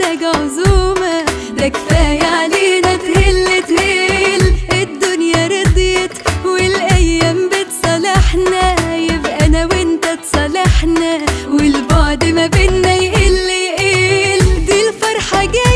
محتاجة عزومة ده كفاية علينا تهل تهل. الدنيا رضيت والأيام بتصالحنا. يبقى أنا وأنت تصالحنا والبعد ما بينا يقل يقل. دي الفرحة جاية